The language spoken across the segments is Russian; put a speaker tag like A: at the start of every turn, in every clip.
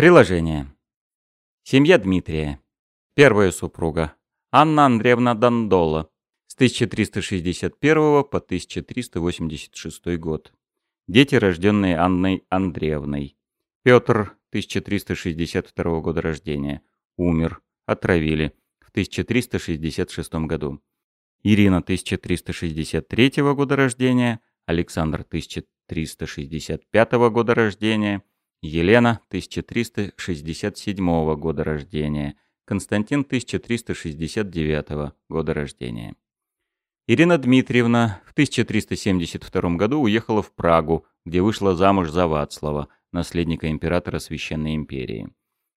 A: Приложение. Семья Дмитрия. Первая супруга. Анна Андреевна Дандола. С 1361 по 1386 год. Дети, рожденные Анной Андреевной. Петр, 1362 года рождения. Умер. Отравили. В 1366 году. Ирина, 1363 года рождения. Александр, 1365 года рождения. Елена, 1367 года рождения. Константин, 1369 года рождения. Ирина Дмитриевна в 1372 году уехала в Прагу, где вышла замуж за Вацлава, наследника императора Священной империи.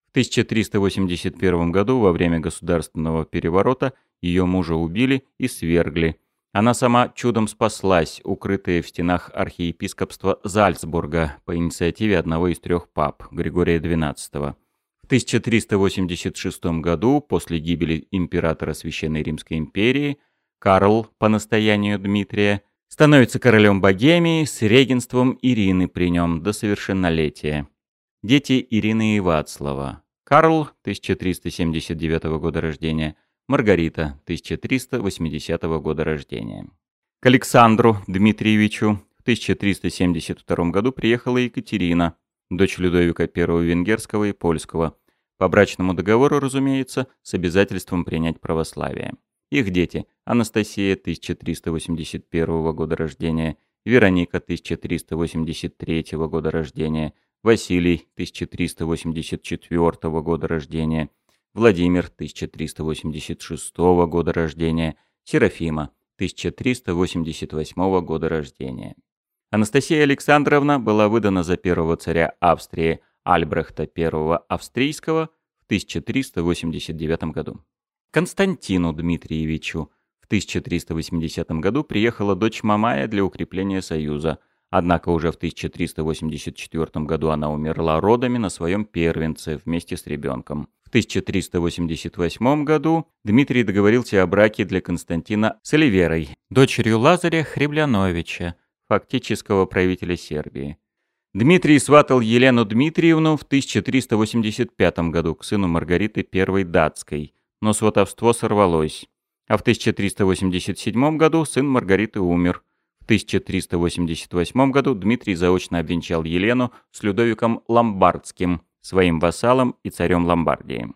A: В 1381 году во время государственного переворота ее мужа убили и свергли. Она сама чудом спаслась, укрытая в стенах архиепископства Зальцбурга по инициативе одного из трех пап, Григория XII. В 1386 году, после гибели императора Священной Римской империи, Карл, по настоянию Дмитрия, становится королем Богемии с регенством Ирины при нем до совершеннолетия. Дети Ирины и Вацлава. Карл, 1379 года рождения, Маргарита, 1380 года рождения. К Александру Дмитриевичу в 1372 году приехала Екатерина, дочь Людовика I Венгерского и Польского, по брачному договору, разумеется, с обязательством принять православие. Их дети – Анастасия, 1381 года рождения, Вероника, 1383 года рождения, Василий, 1384 года рождения – Владимир 1386 года рождения, Серафима 1388 года рождения. Анастасия Александровна была выдана за первого царя Австрии Альбрехта I Австрийского в 1389 году. Константину Дмитриевичу в 1380 году приехала дочь Мамая для укрепления союза, однако уже в 1384 году она умерла родами на своем первенце вместе с ребенком. 1388 году Дмитрий договорился о браке для Константина с Оливерой, дочерью Лазаря Хребляновича, фактического правителя Сербии. Дмитрий сватал Елену Дмитриевну в 1385 году к сыну Маргариты I Датской, но сватовство сорвалось. А в 1387 году сын Маргариты умер. В 1388 году Дмитрий заочно обвенчал Елену с Людовиком Ломбардским – своим вассалом и царем Ломбардии.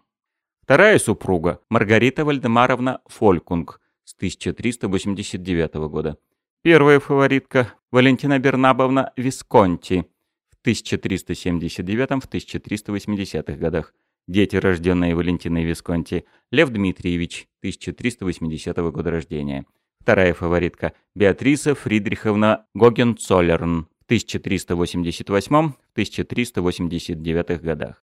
A: Вторая супруга – Маргарита Вальдемаровна Фолькунг с 1389 года. Первая фаворитка – Валентина Бернабовна Висконти в 1379-1380 годах. Дети, рожденные Валентиной Висконти, Лев Дмитриевич, 1380 года рождения. Вторая фаворитка – Беатриса Фридриховна Гогенцоллерн 1388-1389 годах.